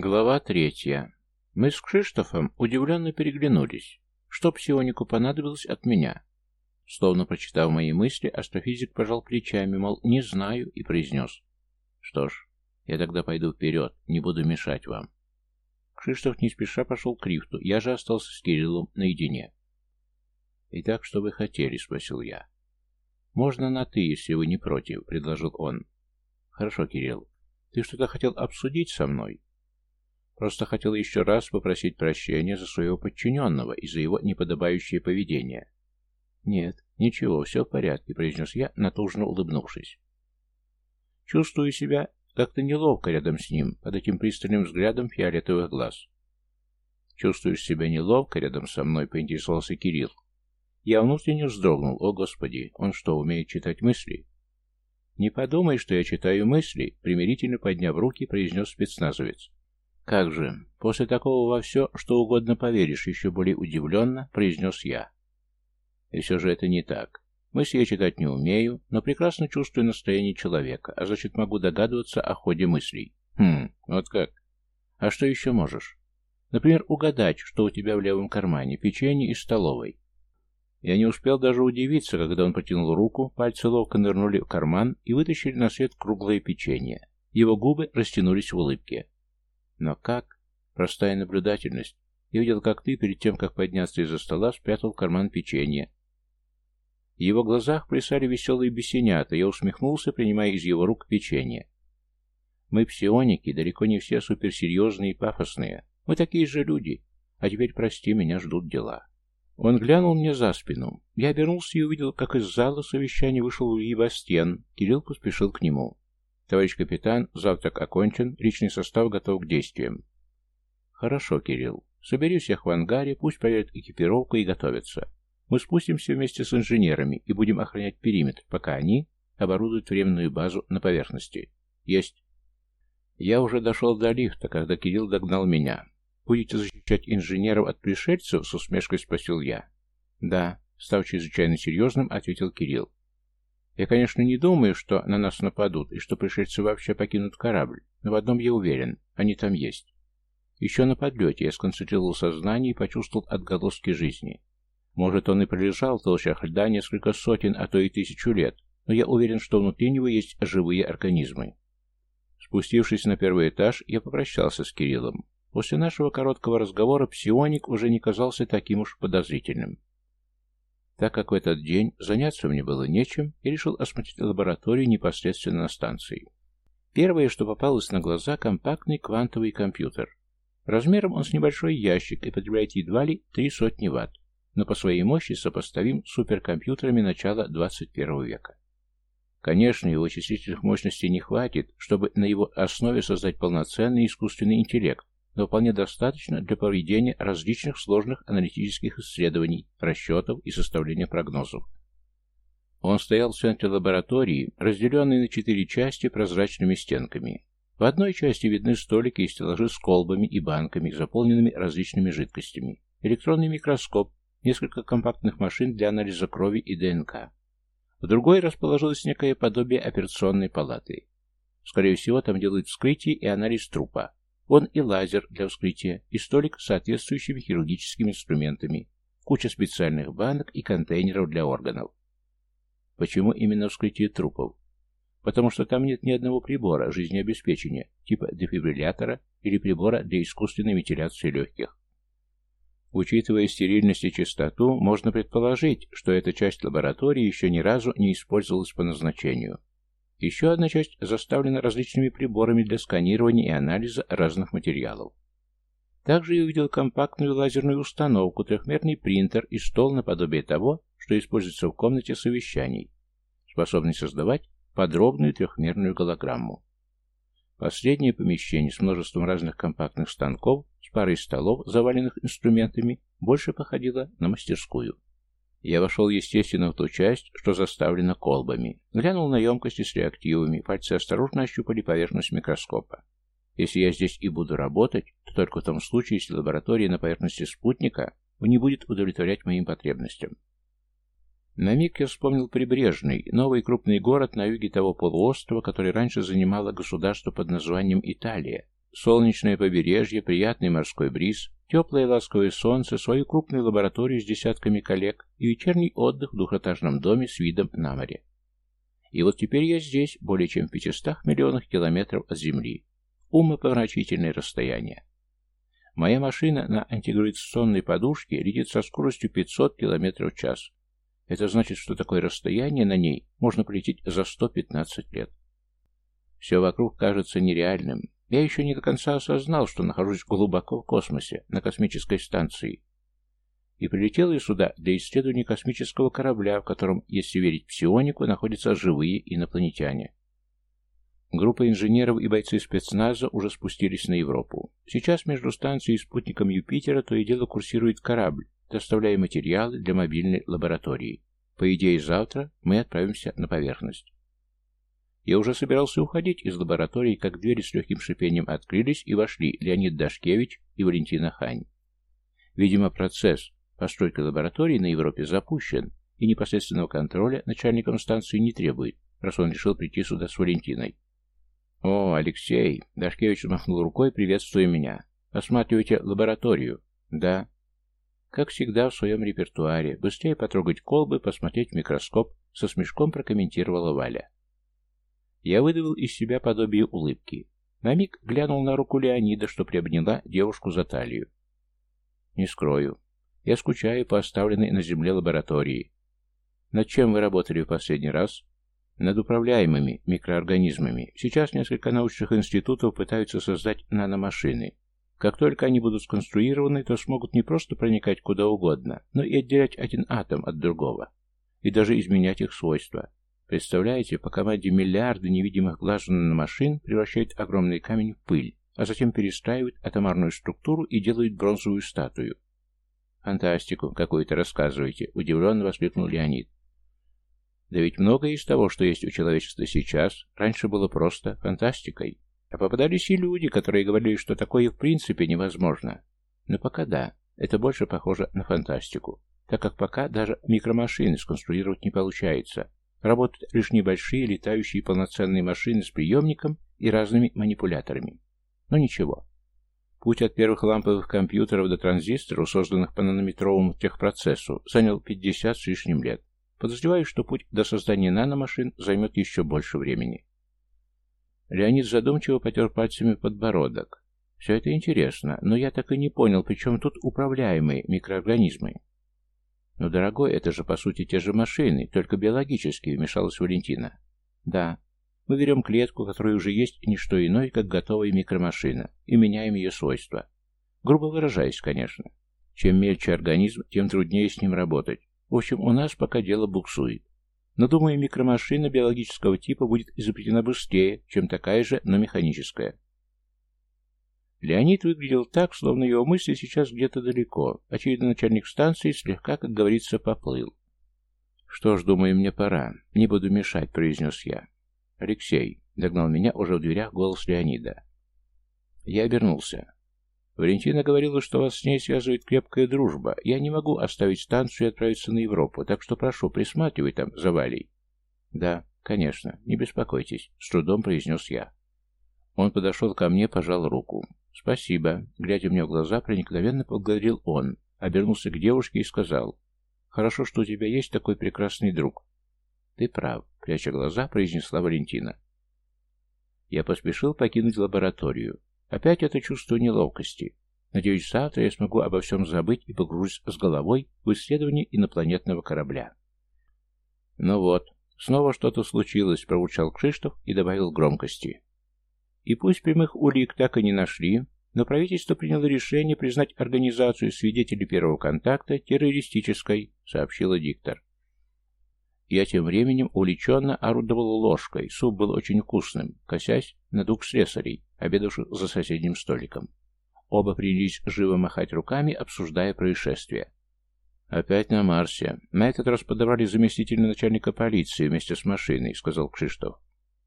Глава третья. Мы с Кшиштофом удивленно переглянулись. Что псионику понадобилось от меня? Словно прочитав мои мысли, астрофизик пожал плечами, мол, не знаю, и произнес. Что ж, я тогда пойду вперед, не буду мешать вам. Кшиштоф не спеша пошел к лифту, я же остался с Кириллом наедине. «Итак, что вы хотели?» — спросил я. «Можно на «ты», если вы не против», — предложил он. «Хорошо, Кирилл. Ты что-то хотел обсудить со мной?» Просто хотел еще раз попросить прощения за своего подчиненного и за его неподобающее поведение. «Нет, ничего, все в порядке», — произнес я, натужно улыбнувшись. Чувствую себя как-то неловко рядом с ним, под этим пристальным взглядом фиолетовых глаз. «Чувствуешь себя неловко рядом со мной?» — поинтересовался Кирилл. Я внутренне вздрогнул. «О, Господи, он что, умеет читать мысли?» «Не подумай, что я читаю мысли», — примирительно подняв руки, произнес спецназовец. «Как же, после такого во все, что угодно поверишь, еще более удивленно», — произнес я. И все же это не так. Мысли я читать не умею, но прекрасно чувствую настроение человека, а значит могу догадываться о ходе мыслей. Хм, вот как. А что еще можешь? Например, угадать, что у тебя в левом кармане, печенье из столовой. Я не успел даже удивиться, когда он протянул руку, пальцы ловко нырнули в карман и вытащили на свет круглое печенье. Его губы растянулись в улыбке. Но как? Простая наблюдательность. Я видел, как ты, перед тем, как подняться из-за стола, спрятал в карман печенье. В его глазах плясали веселые бесенята, я усмехнулся, принимая из его рук печенье. Мы псионики, далеко не все суперсерьезные и пафосные. Мы такие же люди. А теперь, прости, меня ждут дела. Он глянул мне за спину. Я обернулся и увидел, как из зала совещания вышел Луи Бастен. Кирилл поспешил к нему. «Товарищ капитан, завтрак окончен, личный состав готов к действиям». «Хорошо, Кирилл. Собери всех в ангаре, пусть проверят экипировку и готовятся. Мы спустимся вместе с инженерами и будем охранять периметр, пока они оборудуют временную базу на поверхности. Есть». Я уже дошел до лифта, когда Кирилл догнал меня. «Будете защищать инженеров от пришельцев?» — с усмешкой спросил я. «Да», — став чрезвычайно серьезным, ответил Кирилл. Я, конечно, не думаю, что на нас нападут и что пришельцы вообще покинут корабль, но в одном я уверен, они там есть. Еще на подлете я сконцентрировал сознание и почувствовал отголоски жизни. Может, он и пролежал в толщах льда несколько сотен, а то и тысячу лет, но я уверен, что внутри него есть живые организмы. Спустившись на первый этаж, я попрощался с Кириллом. После нашего короткого разговора псионик уже не казался таким уж подозрительным. Так как в этот день заняться мне было нечем, я решил осмотреть лабораторию непосредственно на станции. Первое, что попалось на глаза, компактный квантовый компьютер. Размером он с небольшой ящик и потребляет едва ли три сотни ватт, но по своей мощи сопоставим с суперкомпьютерами начала 21 века. Конечно, его числительных мощностей не хватит, чтобы на его основе создать полноценный искусственный интеллект, но вполне достаточно для проведения различных сложных аналитических исследований, расчетов и составления прогнозов. Он стоял в центре лаборатории, разделенной на четыре части прозрачными стенками. В одной части видны столики и стеллажи с колбами и банками, заполненными различными жидкостями, электронный микроскоп, несколько компактных машин для анализа крови и ДНК. В другой расположилось некое подобие операционной палаты. Скорее всего, там делают вскрытие и анализ трупа. Вон и лазер для вскрытия, и столик с соответствующими хирургическими инструментами, куча специальных банок и контейнеров для органов. Почему именно вскрытие трупов? Потому что там нет ни одного прибора жизнеобеспечения, типа дефибриллятора или прибора для искусственной вентиляции легких. Учитывая стерильность и чистоту, можно предположить, что эта часть лаборатории еще ни разу не использовалась по назначению. Еще одна часть заставлена различными приборами для сканирования и анализа разных материалов. Также я увидел компактную лазерную установку, трехмерный принтер и стол наподобие того, что используется в комнате совещаний, способный создавать подробную трехмерную голограмму. Последнее помещение с множеством разных компактных станков, с парой столов, заваленных инструментами, больше походило на мастерскую. Я вошел, естественно, в ту часть, что заставлена колбами. Глянул на емкости с реактивами, пальцы осторожно ощупали поверхность микроскопа. Если я здесь и буду работать, то только в том случае, если лаборатория на поверхности спутника не будет удовлетворять моим потребностям. На миг я вспомнил Прибрежный, новый крупный город на юге того полуострова, который раньше занимало государство под названием Италия, солнечное побережье, приятный морской бриз, теплое ласковое солнце, свою крупную лабораторию с десятками коллег и вечерний отдых в двухэтажном доме с видом на море. И вот теперь я здесь, более чем в 500 миллионах километров от Земли. Умопомрачительное расстояние. Моя машина на антигравитационной подушке летит со скоростью 500 км в час. Это значит, что такое расстояние на ней можно полететь за 115 лет. Все вокруг кажется нереальным. Я еще не до конца осознал, что нахожусь глубоко в космосе, на космической станции. И прилетел я сюда для исследования космического корабля, в котором, если верить псионику, находятся живые инопланетяне. Группа инженеров и бойцы спецназа уже спустились на Европу. Сейчас между станцией и спутником Юпитера то и дело курсирует корабль, доставляя материалы для мобильной лаборатории. По идее, завтра мы отправимся на поверхность. Я уже собирался уходить из лаборатории, как двери с легким шипением открылись и вошли Леонид Дашкевич и Валентина Хань. Видимо, процесс постройки лаборатории на Европе запущен, и непосредственного контроля начальником станции не требует, раз он решил прийти сюда с Валентиной. «О, Алексей!» — Дашкевич махнул рукой, приветствуя меня. «Осматривайте лабораторию». «Да». Как всегда в своем репертуаре. Быстрее потрогать колбы, посмотреть микроскоп, со смешком прокомментировала Валя. Я выдавил из себя подобие улыбки. На миг глянул на руку Леонида, что приобняла девушку за талию. «Не скрою. Я скучаю по оставленной на земле лаборатории. Над чем вы работали в последний раз?» над управляемыми микроорганизмами. Сейчас несколько научных институтов пытаются создать наномашины. Как только они будут сконструированы, то смогут не просто проникать куда угодно, но и отделять один атом от другого. И даже изменять их свойства. Представляете, по команде миллиарды невидимых глаз наномашин превращают огромный камень в пыль, а затем перестраивают атомарную структуру и делают бронзовую статую. «Фантастику какую-то рассказываете», — удивленно воскликнул Леонид. Да ведь многое из того, что есть у человечества сейчас, раньше было просто фантастикой. А попадались и люди, которые говорили, что такое в принципе невозможно. Но пока да, это больше похоже на фантастику, так как пока даже микромашины сконструировать не получается. Работают лишь небольшие летающие полноценные машины с приемником и разными манипуляторами. Но ничего. Путь от первых ламповых компьютеров до транзисторов, созданных по нанометровому техпроцессу, занял 50 с лишним лет. Подозреваю, что путь до создания наномашин займет еще больше времени. Леонид задумчиво потер пальцами подбородок. Все это интересно, но я так и не понял, при чем тут управляемые микроорганизмы. «Ну, дорогой, это же, по сути, те же машины, только биологические», — вмешалась Валентина. «Да. Мы берем клетку, которая уже есть не что иное, как готовая микромашина, и меняем ее свойства. Грубо выражаясь, конечно. Чем мельче организм, тем труднее с ним работать. В общем, у нас пока дело буксует. Но, думаю, микромашина биологического типа будет изобретена быстрее, чем такая же, но механическая. Леонид выглядел так, словно его мысли сейчас где-то далеко. Очевидно, начальник станции слегка, как говорится, поплыл. «Что ж, думаю, мне пора. Не буду мешать», — произнес я. «Алексей», — догнал меня уже в дверях голос Леонида. Я обернулся. Валентина говорила, что вас с ней связывает крепкая дружба. Я не могу оставить станцию и отправиться на Европу, так что прошу, присматривай там за Валей. Да, конечно, не беспокойтесь, с трудом произнес я. Он подошел ко мне, пожал руку. Спасибо. Глядя мне в глаза, проникновенно поблагодарил он, обернулся к девушке и сказал. Хорошо, что у тебя есть такой прекрасный друг. Ты прав, пряча глаза, произнесла Валентина. Я поспешил покинуть лабораторию. Опять это чувство неловкости. Надеюсь, завтра я смогу обо всем забыть и погружусь с головой в исследование инопланетного корабля. Ну вот, снова что-то случилось, проучал Кшиштов и добавил громкости. И пусть прямых улик так и не нашли, но правительство приняло решение признать организацию свидетелей первого контакта террористической, сообщила диктор. Я тем временем увлеченно орудовал ложкой. Суп был очень вкусным, косясь на двух слесарей, обедавших за соседним столиком. Оба принялись живо махать руками, обсуждая происшествие. «Опять на Марсе. На этот раз подавали заместителя начальника полиции вместе с машиной», — сказал Кшиштов.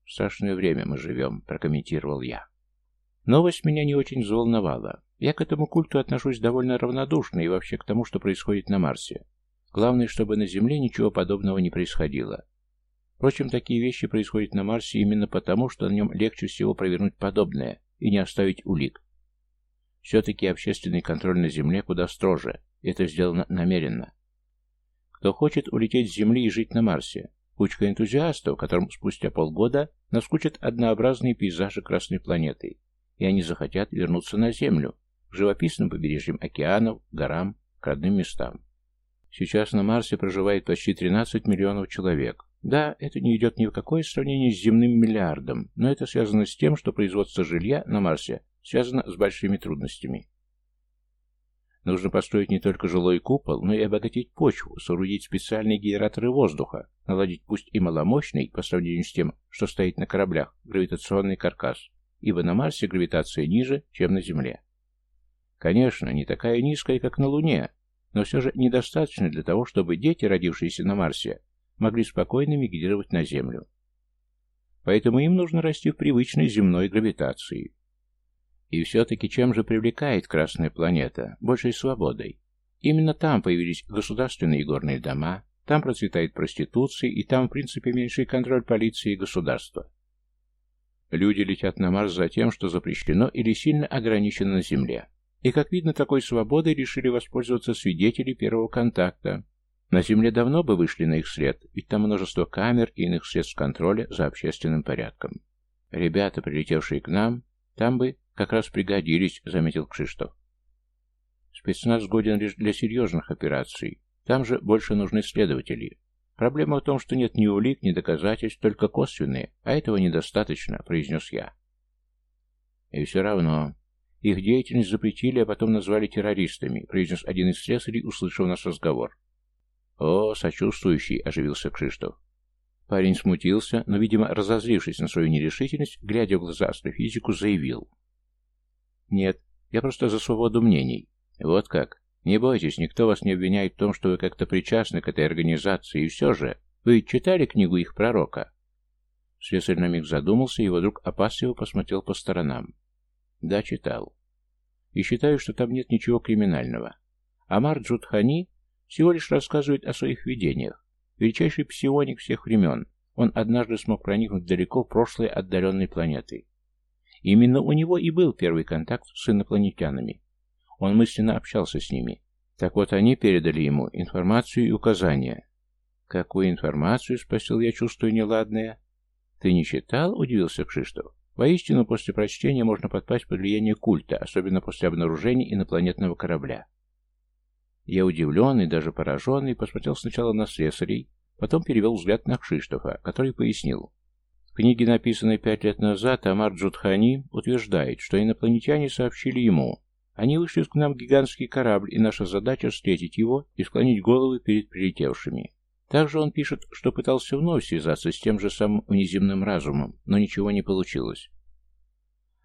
«В страшное время мы живем», — прокомментировал я. Новость меня не очень взволновала. Я к этому культу отношусь довольно равнодушно и вообще к тому, что происходит на Марсе. Главное, чтобы на Земле ничего подобного не происходило. Впрочем, такие вещи происходят на Марсе именно потому, что на нем легче всего провернуть подобное, и не оставить улик. Все-таки общественный контроль на Земле куда строже, это сделано намеренно. Кто хочет улететь с Земли и жить на Марсе? Кучка энтузиастов, которым спустя полгода наскучат однообразные пейзажи Красной планеты, и они захотят вернуться на Землю, к живописным побережьям океанов, горам, к родным местам. Сейчас на Марсе проживает почти 13 миллионов человек. Да, это не идет ни в какое сравнение с земным миллиардом, но это связано с тем, что производство жилья на Марсе связано с большими трудностями. Нужно построить не только жилой купол, но и обогатить почву, соорудить специальные генераторы воздуха, наладить пусть и маломощный, по сравнению с тем, что стоит на кораблях, гравитационный каркас, ибо на Марсе гравитация ниже, чем на Земле. Конечно, не такая низкая, как на Луне, но все же недостаточно для того, чтобы дети, родившиеся на Марсе, могли спокойно мигрировать на Землю. Поэтому им нужно расти в привычной земной гравитации. И все-таки чем же привлекает Красная планета? Большей свободой. Именно там появились государственные горные дома, там процветает проституция, и там, в принципе, меньший контроль полиции и государства. Люди летят на Марс за тем, что запрещено или сильно ограничено на Земле. И, как видно, такой свободой решили воспользоваться свидетели первого контакта. На Земле давно бы вышли на их след, ведь там множество камер и иных средств контроля за общественным порядком. Ребята, прилетевшие к нам, там бы как раз пригодились, заметил Кшиштов. Спецназ годен лишь для серьезных операций. Там же больше нужны следователи. Проблема в том, что нет ни улик, ни доказательств, только косвенные, а этого недостаточно, произнес я. И все равно, их деятельность запретили, а потом назвали террористами, произнес один из слесарей, услышав наш разговор. «О, сочувствующий!» — оживился Кшиштов. Парень смутился, но, видимо, разозлившись на свою нерешительность, глядя в глаза астрофизику, заявил. «Нет, я просто за свободу мнений. Вот как. Не бойтесь, никто вас не обвиняет в том, что вы как-то причастны к этой организации, и все же. Вы читали книгу их пророка?» Слесарь на миг задумался, и его друг опасливо посмотрел по сторонам. Да, читал. И считаю, что там нет ничего криминального. Амар Джудхани всего лишь рассказывает о своих видениях. Величайший псионик всех времен. Он однажды смог проникнуть далеко в прошлое отдаленной планеты. Именно у него и был первый контакт с инопланетянами. Он мысленно общался с ними. Так вот, они передали ему информацию и указания. «Какую информацию?» — спросил я, чувствуя неладное. «Ты не читал?» — удивился Кшиштов. Воистину, после прочтения можно подпасть под влияние культа, особенно после обнаружения инопланетного корабля. Я удивленный, даже пораженный, посмотрел сначала на слесарей, потом перевел взгляд на Кшиштофа, который пояснил. В книге, написанной пять лет назад, Амар Джудхани утверждает, что инопланетяне сообщили ему, они вышли к нам гигантский корабль, и наша задача встретить его и склонить головы перед прилетевшими. Также он пишет, что пытался вновь связаться с тем же самым внеземным разумом, но ничего не получилось.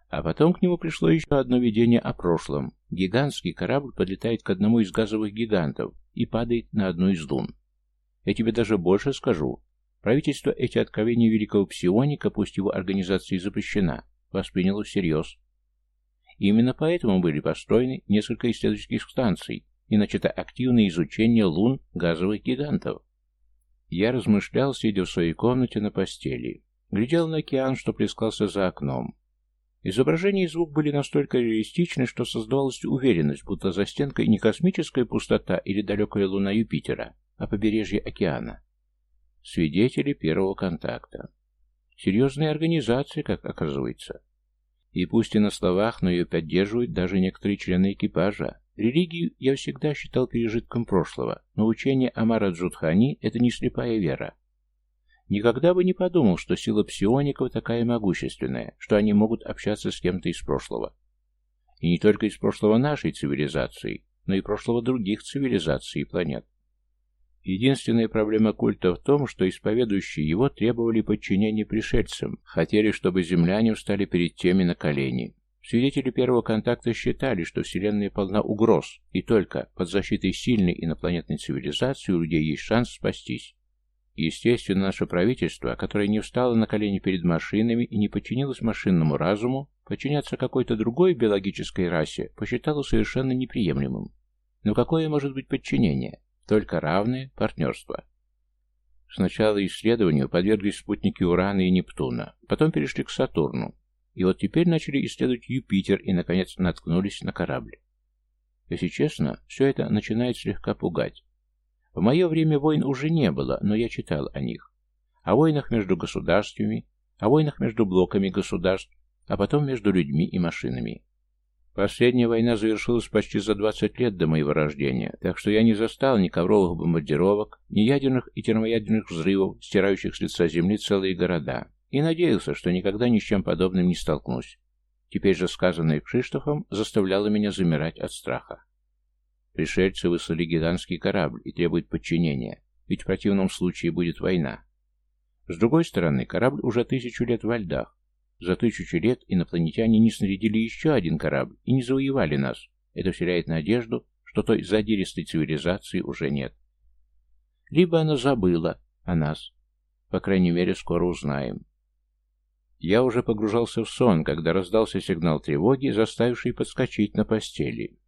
А потом к нему пришло еще одно видение о прошлом. Гигантский корабль подлетает к одному из газовых гигантов и падает на одну из лун. Я тебе даже больше скажу. Правительство эти откровения великого псионика, пусть его организация и запрещена, восприняло всерьез. именно поэтому были построены несколько исследовательских станций и начато активное изучение лун газовых гигантов. Я размышлял, сидя в своей комнате на постели. Глядел на океан, что плескался за окном. Изображение и звук были настолько реалистичны, что создавалась уверенность, будто за стенкой не космическая пустота или далекая луна Юпитера, а побережье океана. Свидетели первого контакта. Серьезная организация, как оказывается. И пусть и на словах, но ее поддерживают даже некоторые члены экипажа. Религию я всегда считал пережитком прошлого, но учение Амара Джудхани – это не слепая вера. Никогда бы не подумал, что сила псиоников такая могущественная, что они могут общаться с кем-то из прошлого. И не только из прошлого нашей цивилизации, но и прошлого других цивилизаций и планет. Единственная проблема культа в том, что исповедующие его требовали подчинения пришельцам, хотели, чтобы земляне встали перед теми на колени. Свидетели первого контакта считали, что Вселенная полна угроз, и только под защитой сильной инопланетной цивилизации у людей есть шанс спастись. Естественно, наше правительство, которое не встало на колени перед машинами и не подчинилось машинному разуму, подчиняться какой-то другой биологической расе посчитало совершенно неприемлемым. Но какое может быть подчинение? Только равное партнерство. Сначала исследованию подверглись спутники Урана и Нептуна, потом перешли к Сатурну, И вот теперь начали исследовать Юпитер и, наконец, наткнулись на корабль. Если честно, все это начинает слегка пугать. В мое время войн уже не было, но я читал о них. О войнах между государствами, о войнах между блоками государств, а потом между людьми и машинами. Последняя война завершилась почти за 20 лет до моего рождения, так что я не застал ни ковровых бомбардировок, ни ядерных и термоядерных взрывов, стирающих с лица земли целые города, и надеялся, что никогда ни с чем подобным не столкнусь. Теперь же сказанное Кшиштофом заставляло меня замирать от страха. Пришельцы выслали гигантский корабль и требуют подчинения, ведь в противном случае будет война. С другой стороны, корабль уже тысячу лет во льдах. За тысячу лет инопланетяне не снарядили еще один корабль и не завоевали нас. Это вселяет надежду, что той задиристой цивилизации уже нет. Либо она забыла о нас. По крайней мере, скоро узнаем. Я уже погружался в сон, когда раздался сигнал тревоги, заставивший подскочить на постели.